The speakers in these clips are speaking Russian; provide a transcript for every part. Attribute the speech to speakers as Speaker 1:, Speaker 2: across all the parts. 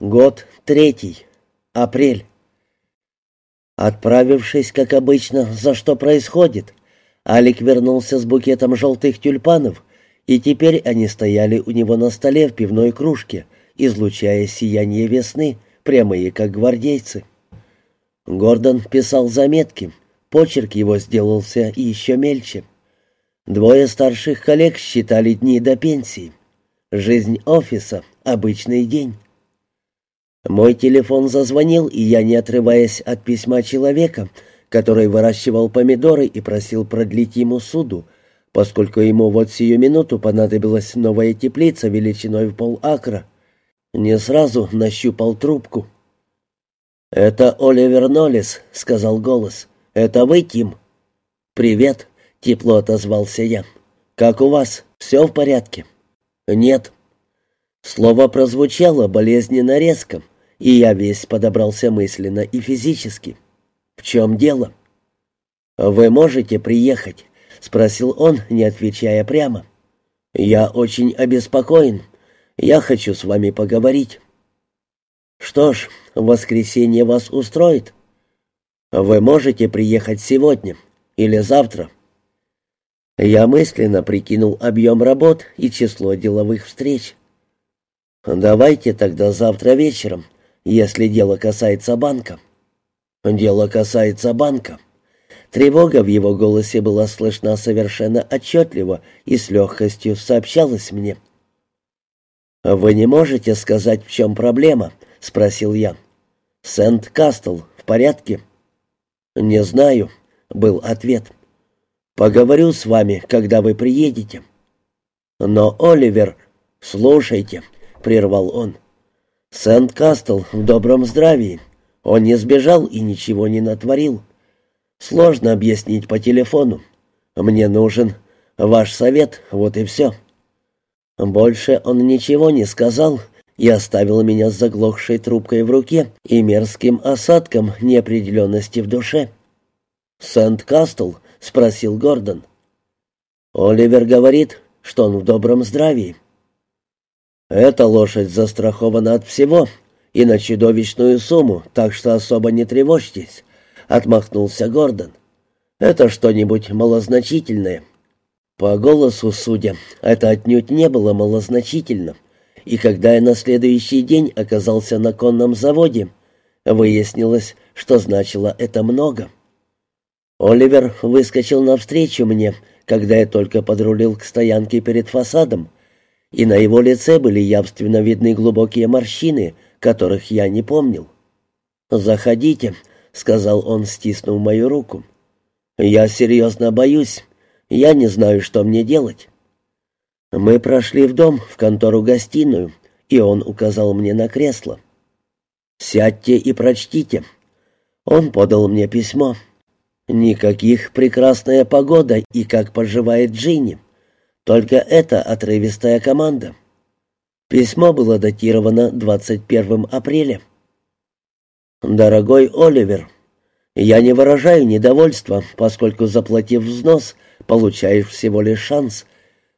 Speaker 1: Год третий. Апрель. Отправившись, как обычно, за что происходит, Алик вернулся с букетом желтых тюльпанов, и теперь они стояли у него на столе в пивной кружке, излучая сияние весны, прямые как гвардейцы. Гордон писал заметки, почерк его сделался еще мельче. Двое старших коллег считали дни до пенсии. Жизнь офиса — обычный день. Мой телефон зазвонил, и я, не отрываясь от письма человека, который выращивал помидоры и просил продлить ему суду, поскольку ему вот сию минуту понадобилась новая теплица величиной в полакра, не сразу нащупал трубку. «Это Оливер Ноллис», — сказал голос. «Это вы, Тим?» «Привет», — тепло отозвался я. «Как у вас? Все в порядке?» «Нет». Слово прозвучало болезненно резко, и я весь подобрался мысленно и физически. «В чем дело?» «Вы можете приехать?» — спросил он, не отвечая прямо. «Я очень обеспокоен. Я хочу с вами поговорить». «Что ж, воскресенье вас устроит?» «Вы можете приехать сегодня или завтра?» Я мысленно прикинул объем работ и число деловых встреч. «Давайте тогда завтра вечером, если дело касается банка». «Дело касается банка». Тревога в его голосе была слышна совершенно отчетливо и с легкостью сообщалась мне. «Вы не можете сказать, в чем проблема?» — спросил я. «Сент-Кастл в порядке?» «Не знаю», — был ответ. «Поговорю с вами, когда вы приедете». «Но, Оливер, слушайте», — прервал он. Сент-Кастл в добром здравии. Он не сбежал и ничего не натворил. Сложно объяснить по телефону. Мне нужен ваш совет, вот и все. Больше он ничего не сказал и оставил меня с заглохшей трубкой в руке и мерзким осадком неопределенности в душе. «Сент-Кастл?» — спросил Гордон. «Оливер говорит, что он в добром здравии. Эта лошадь застрахована от всего и на чудовищную сумму, так что особо не тревожьтесь», — отмахнулся Гордон. «Это что-нибудь малозначительное». По голосу, судя, это отнюдь не было малозначительно, и когда я на следующий день оказался на конном заводе, выяснилось, что значило это много. Оливер выскочил навстречу мне, когда я только подрулил к стоянке перед фасадом, и на его лице были явственно видны глубокие морщины, которых я не помнил. «Заходите», — сказал он, стиснув мою руку. «Я серьезно боюсь. Я не знаю, что мне делать». Мы прошли в дом, в контору-гостиную, и он указал мне на кресло. «Сядьте и прочтите». Он подал мне письмо. «Никаких прекрасная погода и как поживает Джинни». Только это отрывистая команда. Письмо было датировано 21 апреля. «Дорогой Оливер, я не выражаю недовольства, поскольку, заплатив взнос, получаешь всего лишь шанс,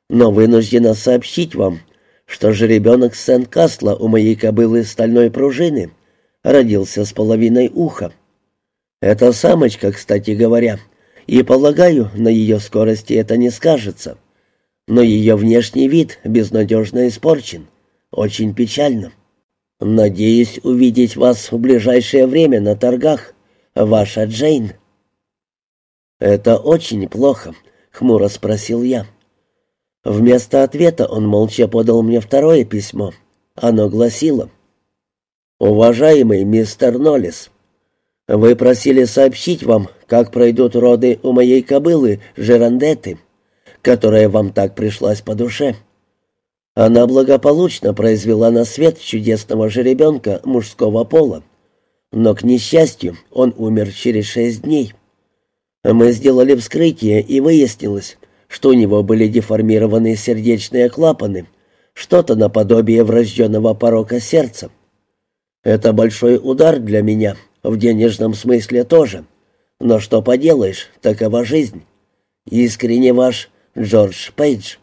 Speaker 1: но вынуждена сообщить вам, что же ребенок Сент-Касла у моей кобылы стальной пружины родился с половиной уха. Это самочка, кстати говоря, и, полагаю, на ее скорости это не скажется» но ее внешний вид безнадежно испорчен. Очень печально. Надеюсь увидеть вас в ближайшее время на торгах. Ваша Джейн». «Это очень плохо», — хмуро спросил я. Вместо ответа он молча подал мне второе письмо. Оно гласило. «Уважаемый мистер Ноллис, вы просили сообщить вам, как пройдут роды у моей кобылы Жерандеты которая вам так пришлась по душе. Она благополучно произвела на свет чудесного жеребенка мужского пола, но, к несчастью, он умер через шесть дней. Мы сделали вскрытие, и выяснилось, что у него были деформированы сердечные клапаны, что-то наподобие врожденного порока сердца. Это большой удар для меня, в денежном смысле тоже. Но что поделаешь, такова жизнь. Искренне ваш Джордж Пейдж.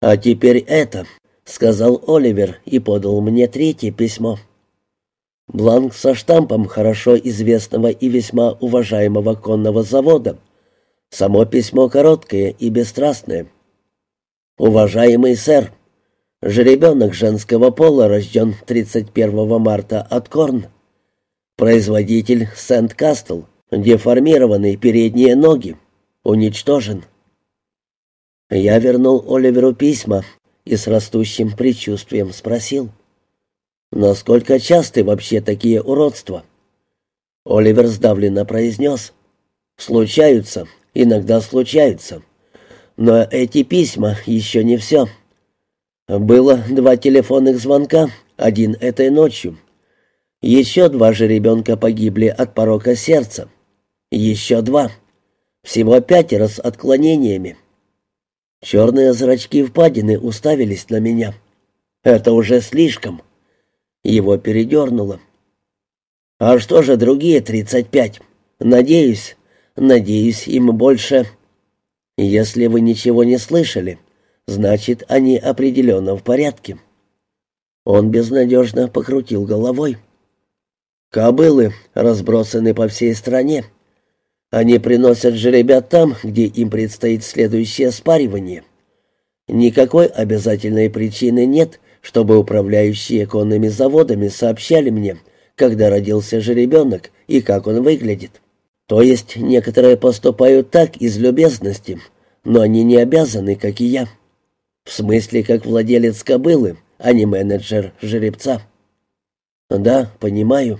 Speaker 1: А теперь это. — сказал Оливер и подал мне третье письмо. Бланк со штампом хорошо известного и весьма уважаемого конного завода. Само письмо короткое и бесстрастное. «Уважаемый сэр, жеребенок женского пола рожден 31 марта от Корн. Производитель Сент-Кастл, деформированные передние ноги, уничтожен». Я вернул Оливеру письма, и с растущим предчувствием спросил. «Насколько часты вообще такие уродства?» Оливер сдавленно произнес. «Случаются, иногда случаются. Но эти письма еще не все. Было два телефонных звонка, один этой ночью. Еще два же ребенка погибли от порока сердца. Еще два. Всего пятеро с отклонениями. Черные зрачки впадины уставились на меня. Это уже слишком. Его передернуло. А что же другие тридцать пять? Надеюсь, надеюсь, им больше... Если вы ничего не слышали, значит, они определенно в порядке. Он безнадежно покрутил головой. Кобылы разбросаны по всей стране. Они приносят жеребят там, где им предстоит следующее спаривание. Никакой обязательной причины нет, чтобы управляющие конными заводами сообщали мне, когда родился жеребенок и как он выглядит. То есть некоторые поступают так из любезности, но они не обязаны, как и я. В смысле, как владелец кобылы, а не менеджер жеребца. Да, понимаю.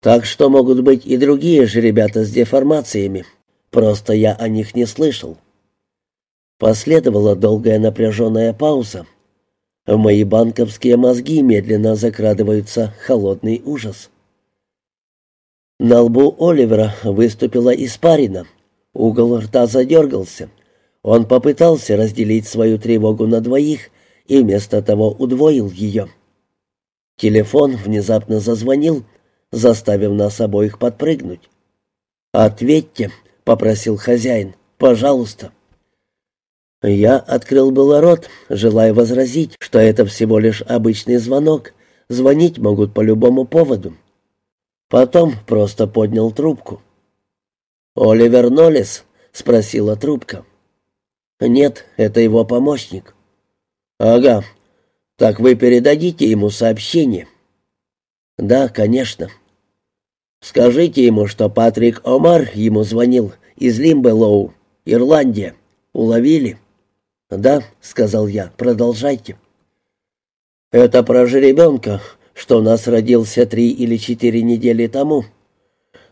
Speaker 1: Так что могут быть и другие же ребята с деформациями. Просто я о них не слышал. Последовала долгая напряженная пауза. В мои банковские мозги медленно закрадывается холодный ужас. На лбу Оливера выступила испарина. Угол рта задергался. Он попытался разделить свою тревогу на двоих и вместо того удвоил ее. Телефон внезапно зазвонил, заставив нас обоих подпрыгнуть. «Ответьте», — попросил хозяин, — «пожалуйста». Я открыл было рот, желая возразить, что это всего лишь обычный звонок, звонить могут по любому поводу. Потом просто поднял трубку. «Оливер Ноллес?» — спросила трубка. «Нет, это его помощник». «Ага. Так вы передадите ему сообщение?» «Да, конечно». «Скажите ему, что Патрик Омар ему звонил из Лимбелоу, Ирландия. Уловили?» «Да», — сказал я, — «продолжайте». «Это про жеребенка, что у нас родился три или четыре недели тому.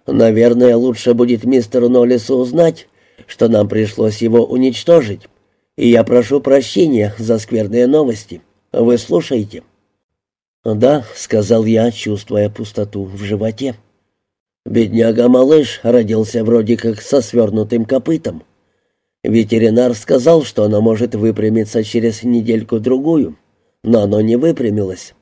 Speaker 1: Наверное, лучше будет мистеру Ноллису узнать, что нам пришлось его уничтожить, и я прошу прощения за скверные новости. Вы слушаете?» «Да», — сказал я, чувствуя пустоту в животе. «Бедняга-малыш родился вроде как со свернутым копытом. Ветеринар сказал, что оно может выпрямиться через недельку-другую, но оно не выпрямилось.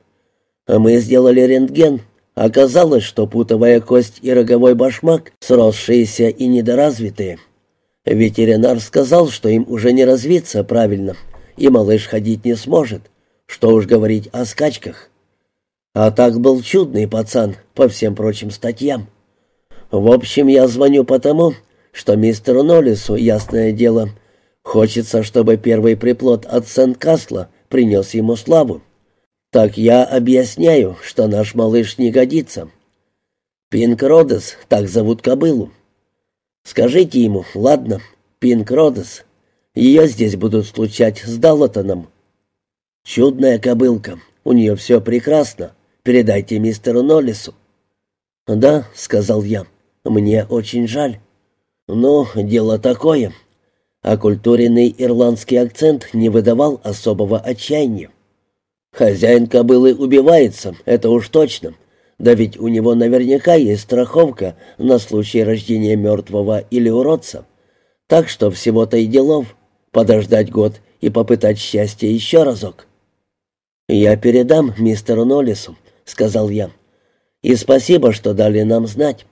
Speaker 1: А мы сделали рентген. Оказалось, что путовая кость и роговой башмак сросшиеся и недоразвитые. Ветеринар сказал, что им уже не развиться правильно, и малыш ходить не сможет. Что уж говорить о скачках. А так был чудный пацан, по всем прочим статьям. В общем, я звоню потому, что мистеру Ноллису, ясное дело, хочется, чтобы первый приплод от Сент-Касла принес ему славу. Так я объясняю, что наш малыш не годится. Пинк Родес, так зовут кобылу. Скажите ему, ладно, Пинк Родес. Ее здесь будут случать с Даллотоном. Чудная кобылка, у нее все прекрасно. Передайте мистеру Ноллису». «Да», — сказал я, — «мне очень жаль». «Ну, дело такое». Оккультуренный ирландский акцент не выдавал особого отчаяния. «Хозяин кобылы убивается, это уж точно. Да ведь у него наверняка есть страховка на случай рождения мертвого или уродца. Так что всего-то и делов. Подождать год и попытать счастье еще разок». «Я передам мистеру Ноллису», — сказал я. «И спасибо, что дали нам знать».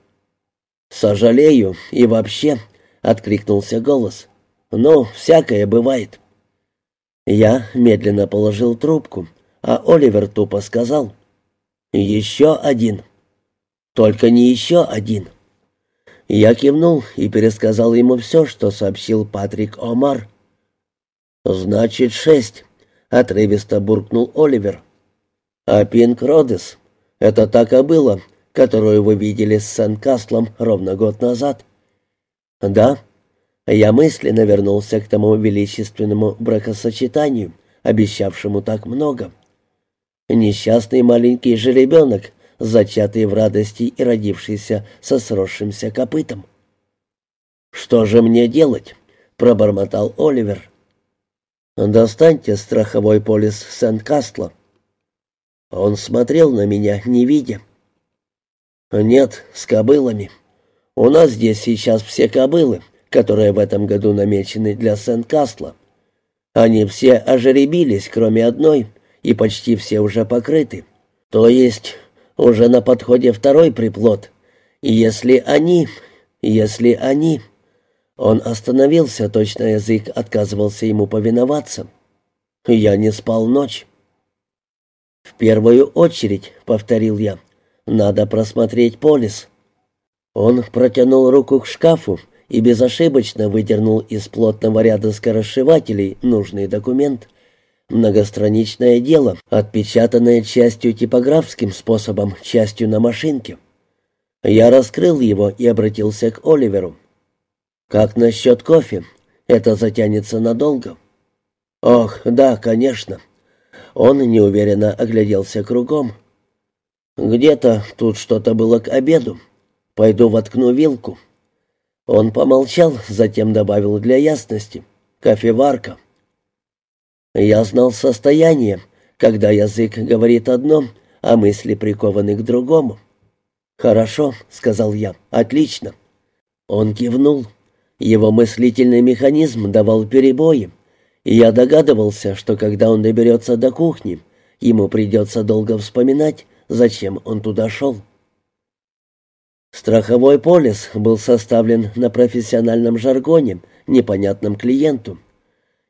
Speaker 1: «Сожалею, и вообще», — откликнулся голос. «Ну, всякое бывает». Я медленно положил трубку, а Оливер тупо сказал «Еще один». «Только не еще один». Я кивнул и пересказал ему все, что сообщил Патрик Омар. «Значит, шесть», — отрывисто буркнул Оливер. «А Пинк Родес — это та кобыла, которую вы видели с Сен-Каслом ровно год назад?» «Да». Я мысленно вернулся к тому величественному бракосочетанию, обещавшему так много. Несчастный маленький жеребенок, зачатый в радости и родившийся со сросшимся копытом. «Что же мне делать?» — пробормотал Оливер. «Достаньте страховой полис Сент-Кастла». Он смотрел на меня, не видя. «Нет, с кобылами. У нас здесь сейчас все кобылы, которые в этом году намечены для Сент-Кастла. Они все ожеребились, кроме одной, и почти все уже покрыты. То есть уже на подходе второй приплод. И если они... если они...» Он остановился, точно язык отказывался ему повиноваться. «Я не спал ночь». «В первую очередь», — повторил я, — «надо просмотреть полис». Он протянул руку к шкафу и безошибочно выдернул из плотного ряда скоросшивателей нужный документ. Многостраничное дело, отпечатанное частью типографским способом, частью на машинке. Я раскрыл его и обратился к Оливеру. «Как насчет кофе? Это затянется надолго». «Ох, да, конечно». Он неуверенно огляделся кругом. «Где-то тут что-то было к обеду. Пойду воткну вилку». Он помолчал, затем добавил для ясности. «Кофеварка». Я знал состояние, когда язык говорит одно, а мысли прикованы к другому. «Хорошо», — сказал я, — «отлично». Он кивнул. Его мыслительный механизм давал перебои, и я догадывался, что когда он доберется до кухни, ему придется долго вспоминать, зачем он туда шел. Страховой полис был составлен на профессиональном жаргоне, непонятном клиенту,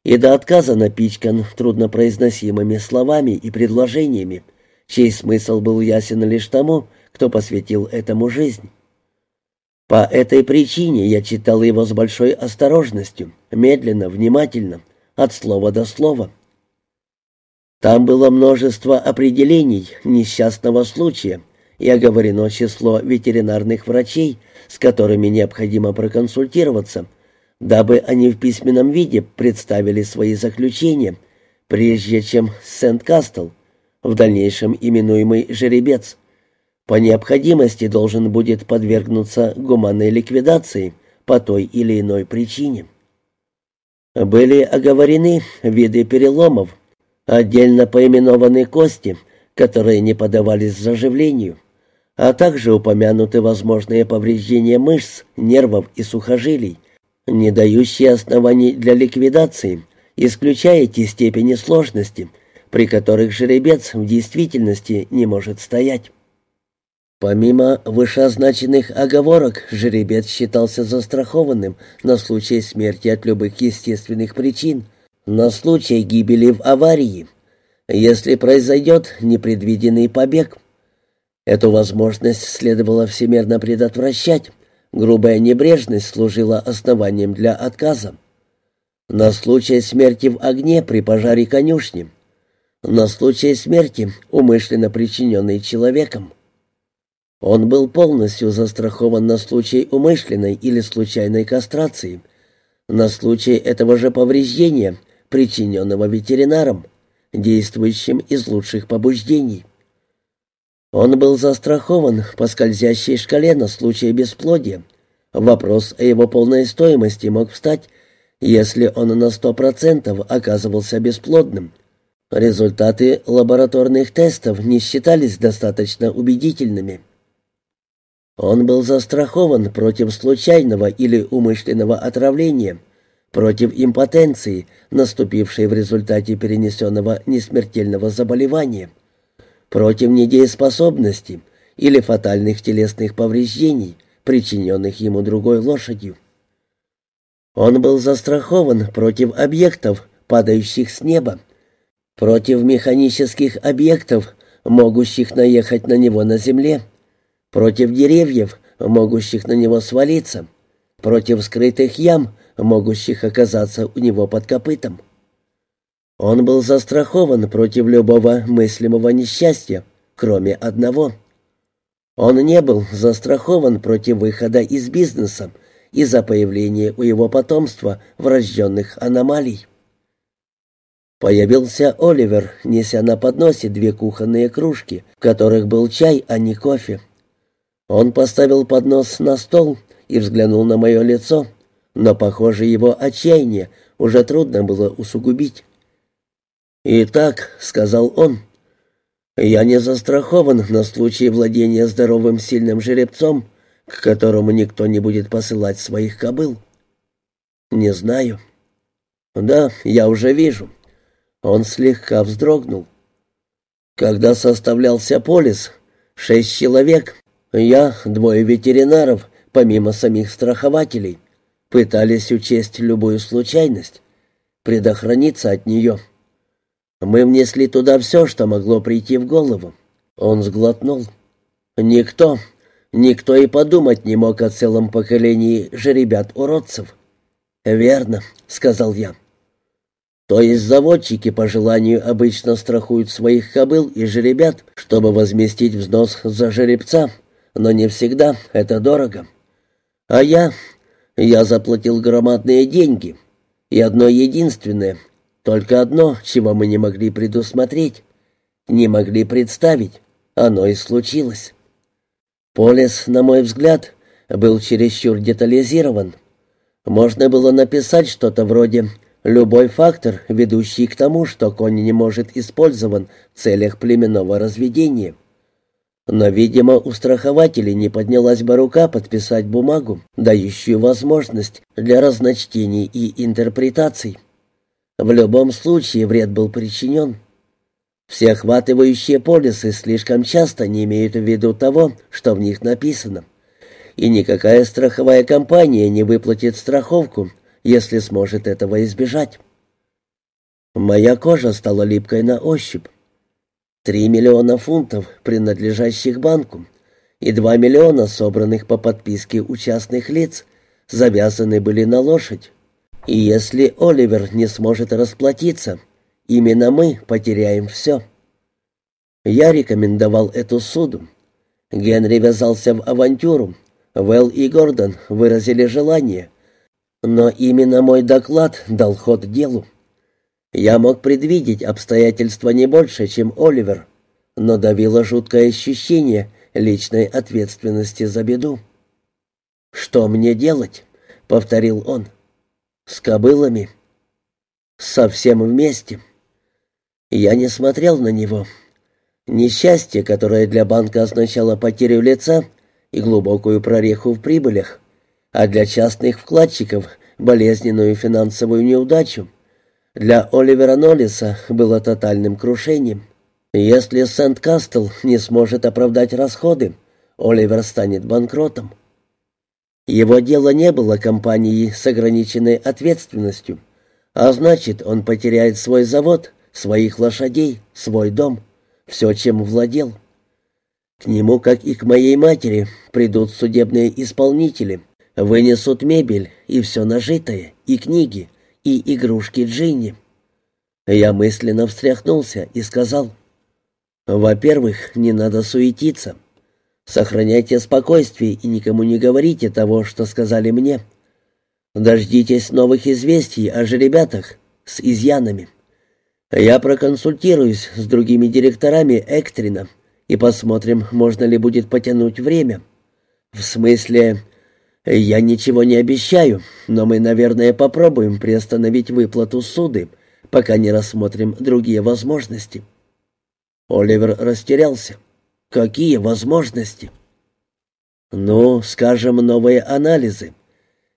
Speaker 1: и до отказа напичкан труднопроизносимыми словами и предложениями, чей смысл был ясен лишь тому, кто посвятил этому жизнь. По этой причине я читал его с большой осторожностью, медленно, внимательно, от слова до слова. Там было множество определений несчастного случая и оговорено число ветеринарных врачей, с которыми необходимо проконсультироваться, дабы они в письменном виде представили свои заключения, прежде чем Сент-Кастл, в дальнейшем именуемый «Жеребец», по необходимости должен будет подвергнуться гуманной ликвидации по той или иной причине. Были оговорены виды переломов, отдельно поименованы кости, которые не подавались заживлению, а также упомянуты возможные повреждения мышц, нервов и сухожилий, не дающие оснований для ликвидации, исключая те степени сложности, при которых жеребец в действительности не может стоять. Помимо вышеозначенных оговорок, жеребец считался застрахованным на случай смерти от любых естественных причин, на случай гибели в аварии, если произойдет непредвиденный побег. Эту возможность следовало всемерно предотвращать, грубая небрежность служила основанием для отказа. На случай смерти в огне при пожаре конюшни, на случай смерти, умышленно причиненной человеком. Он был полностью застрахован на случай умышленной или случайной кастрации, на случай этого же повреждения, причиненного ветеринаром, действующим из лучших побуждений. Он был застрахован по скользящей шкале на случай бесплодия. Вопрос о его полной стоимости мог встать, если он на сто процентов оказывался бесплодным. Результаты лабораторных тестов не считались достаточно убедительными. Он был застрахован против случайного или умышленного отравления, против импотенции, наступившей в результате перенесенного несмертельного заболевания, против недееспособности или фатальных телесных повреждений, причиненных ему другой лошадью. Он был застрахован против объектов, падающих с неба, против механических объектов, могущих наехать на него на земле, против деревьев, могущих на него свалиться, против скрытых ям, могущих оказаться у него под копытом. Он был застрахован против любого мыслимого несчастья, кроме одного. Он не был застрахован против выхода из бизнеса из-за появления у его потомства врожденных аномалий. Появился Оливер, неся на подносе две кухонные кружки, в которых был чай, а не кофе. Он поставил поднос на стол и взглянул на мое лицо, но, похоже, его отчаяние уже трудно было усугубить. «Итак», — сказал он, — «я не застрахован на случай владения здоровым сильным жеребцом, к которому никто не будет посылать своих кобыл». «Не знаю». «Да, я уже вижу». Он слегка вздрогнул. Когда составлялся полис, шесть человек, я, двое ветеринаров, помимо самих страхователей, пытались учесть любую случайность, предохраниться от нее. Мы внесли туда все, что могло прийти в голову. Он сглотнул. Никто, никто и подумать не мог о целом поколении жеребят-уродцев. «Верно», — сказал я. То есть заводчики по желанию обычно страхуют своих кобыл и жеребят, чтобы возместить взнос за жеребца, но не всегда это дорого. А я... я заплатил громадные деньги. И одно единственное, только одно, чего мы не могли предусмотреть, не могли представить, оно и случилось. Полис, на мой взгляд, был чересчур детализирован. Можно было написать что-то вроде Любой фактор, ведущий к тому, что конь не может использован в целях племенного разведения. Но, видимо, у страхователей не поднялась бы рука подписать бумагу, дающую возможность для разночтений и интерпретаций. В любом случае вред был причинен. Всеохватывающие полисы слишком часто не имеют в виду того, что в них написано. И никакая страховая компания не выплатит страховку, если сможет этого избежать. Моя кожа стала липкой на ощупь. Три миллиона фунтов, принадлежащих банку, и два миллиона, собранных по подписке у частных лиц, завязаны были на лошадь. И если Оливер не сможет расплатиться, именно мы потеряем все. Я рекомендовал эту суду. Генри ввязался в авантюру. Вэл и Гордон выразили желание, но именно мой доклад дал ход делу. Я мог предвидеть обстоятельства не больше, чем Оливер, но давило жуткое ощущение личной ответственности за беду. «Что мне делать?» — повторил он. «С кобылами. Совсем вместе». Я не смотрел на него. Несчастье, которое для банка означало потерю лица и глубокую прореху в прибылях, а для частных вкладчиков — болезненную финансовую неудачу. Для Оливера Ноллиса было тотальным крушением. Если Сент-Кастл не сможет оправдать расходы, Оливер станет банкротом. Его дело не было компанией с ограниченной ответственностью, а значит, он потеряет свой завод, своих лошадей, свой дом, все, чем владел. К нему, как и к моей матери, придут судебные исполнители — Вынесут мебель и все нажитое, и книги, и игрушки Джинни. Я мысленно встряхнулся и сказал, «Во-первых, не надо суетиться. Сохраняйте спокойствие и никому не говорите того, что сказали мне. Дождитесь новых известий о жеребятах с изъянами. Я проконсультируюсь с другими директорами Эктрина и посмотрим, можно ли будет потянуть время. В смысле, «Я ничего не обещаю, но мы, наверное, попробуем приостановить выплату суды, пока не рассмотрим другие возможности». Оливер растерялся. «Какие возможности?» «Ну, скажем, новые анализы.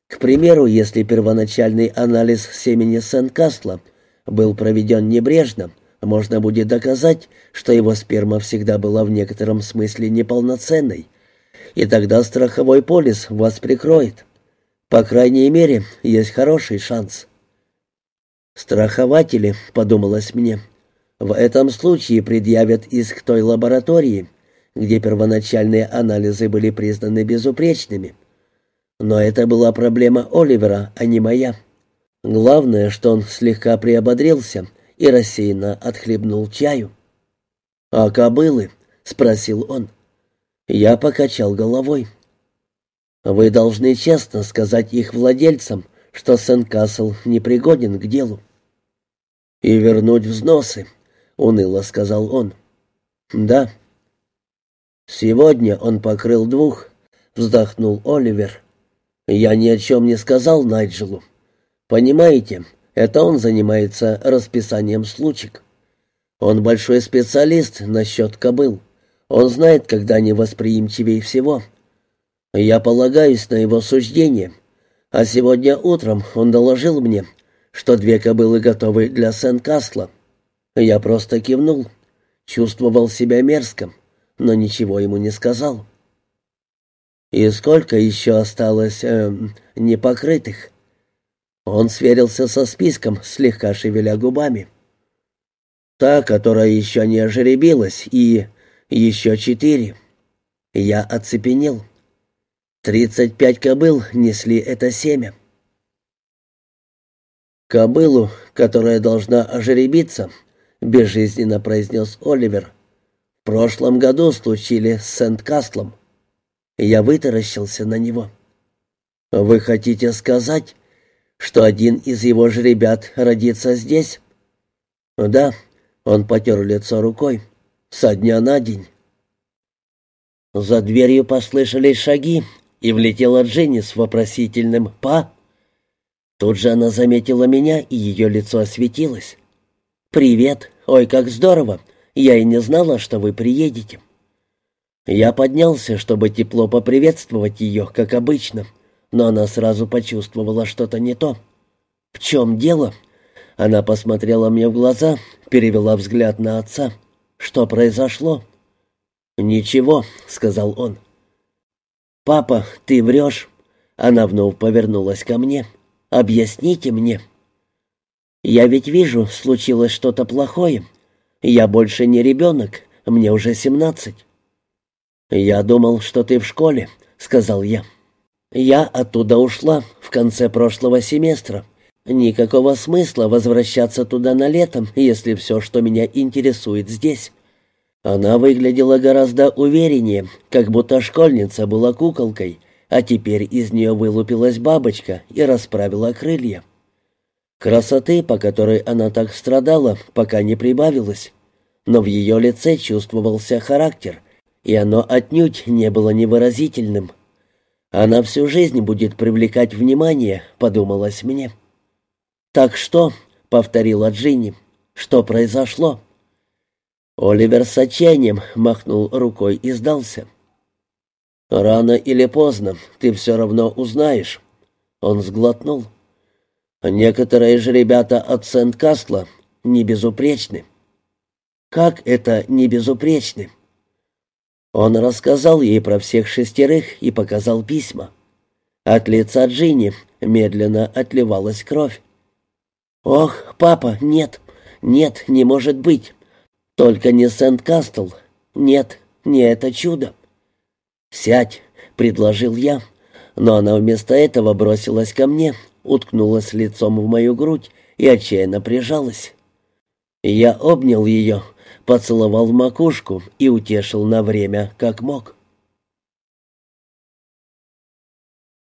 Speaker 1: К примеру, если первоначальный анализ семени Сен-Кастла был проведен небрежно, можно будет доказать, что его сперма всегда была в некотором смысле неполноценной, и тогда страховой полис вас прикроет. По крайней мере, есть хороший шанс. «Страхователи», — подумалось мне, — «в этом случае предъявят иск той лаборатории, где первоначальные анализы были признаны безупречными. Но это была проблема Оливера, а не моя. Главное, что он слегка приободрился и рассеянно отхлебнул чаю. «А кобылы?» — спросил он. Я покачал головой. «Вы должны честно сказать их владельцам, что Сен-Касл непригоден к делу». «И вернуть взносы», — уныло сказал он. «Да». «Сегодня он покрыл двух», — вздохнул Оливер. «Я ни о чем не сказал Найджелу. Понимаете, это он занимается расписанием случек. Он большой специалист насчет кобыл. Он знает, когда они восприимчивее всего. Я полагаюсь на его суждение. А сегодня утром он доложил мне, что две кобылы готовы для Сен-Касла. Я просто кивнул, чувствовал себя мерзко, но ничего ему не сказал. «И сколько еще осталось э, непокрытых?» Он сверился со списком, слегка шевеля губами. «Та, которая еще не ожеребилась, и еще четыре». Я оцепенел. Тридцать пять кобыл несли это семя. «Кобылу, которая должна ожеребиться», — безжизненно произнес Оливер. «В прошлом году случили с Сент-Кастлом». Я вытаращился на него. «Вы хотите сказать, что один из его же ребят родится здесь?» «Да», — он потер лицо рукой, — «со дня на день». За дверью послышались шаги, и влетела Дженни с вопросительным «па». Тут же она заметила меня, и ее лицо осветилось. «Привет! Ой, как здорово! Я и не знала, что вы приедете». Я поднялся, чтобы тепло поприветствовать ее, как обычно, но она сразу почувствовала что-то не то. «В чем дело?» Она посмотрела мне в глаза, перевела взгляд на отца. «Что произошло?» «Ничего», — сказал он. «Папа, ты врешь?» Она вновь повернулась ко мне. «Объясните мне». «Я ведь вижу, случилось что-то плохое. Я больше не ребенок, мне уже семнадцать». «Я думал, что ты в школе», — сказал я. Я оттуда ушла в конце прошлого семестра. Никакого смысла возвращаться туда на летом, если все, что меня интересует здесь. Она выглядела гораздо увереннее, как будто школьница была куколкой, а теперь из нее вылупилась бабочка и расправила крылья. Красоты, по которой она так страдала, пока не прибавилось, но в ее лице чувствовался характер, и оно отнюдь не было невыразительным. Она всю жизнь будет привлекать внимание, подумалось мне. «Так что?» — повторила Джинни. «Что произошло?» Оливер с отчаянием махнул рукой и сдался. «Рано или поздно ты все равно узнаешь». Он сглотнул. «Некоторые же ребята от Сент-Кастла не безупречны». «Как это не безупречны?» Он рассказал ей про всех шестерых и показал письма. От лица Джинни медленно отливалась кровь. «Ох, папа, нет, нет, не может быть. Только не Сент-Кастл. Нет, не это чудо». «Сядь», — предложил я, но она вместо этого бросилась ко мне, уткнулась лицом в мою грудь и отчаянно прижалась. Я обнял ее, поцеловал в макушку и утешил на время, как мог.